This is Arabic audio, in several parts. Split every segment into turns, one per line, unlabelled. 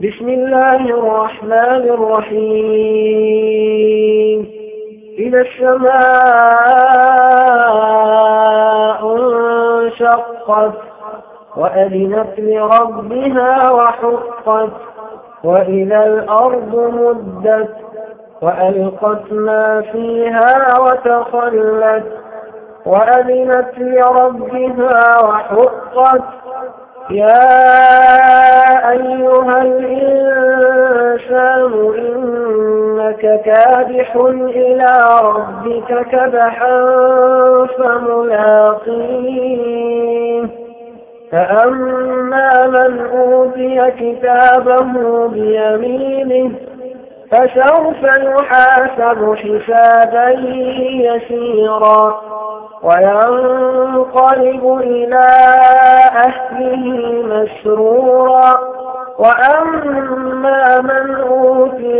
بسم الله الرحمن الرحيم. إذا السماء انشقت وأذنت لربها وحقت وإذا الأرض مدت وألقت ما فيها وتخلت وأذنت لربها وحقت. يا أيها كادح إلى ربك كدحا فملاقيه. فأما من أوتي كتابه بيمينه فسوف يحاسب حسابا يسيرا. وينقلب إلى أهله مسرورا. وأما من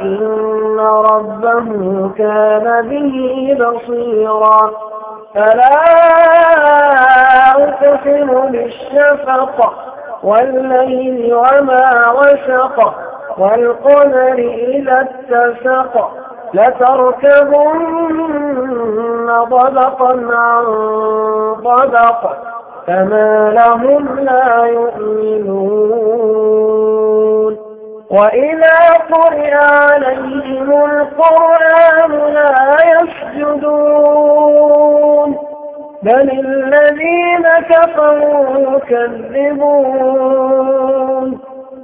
إن ربه كان به بصيرا فلا أقسم بالشفق والليل وما وسق والقمر إذا اتسق لتركبن طبقا عن طبق فما لهم لا يؤمنون وإذا قرئ عليهم القرآن لا يسجدون. بل الذين كفروا يكذبون.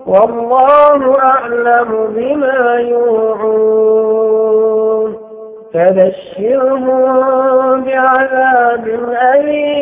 والله أعلم بما يوعون. فبشرهم بعذاب أليم.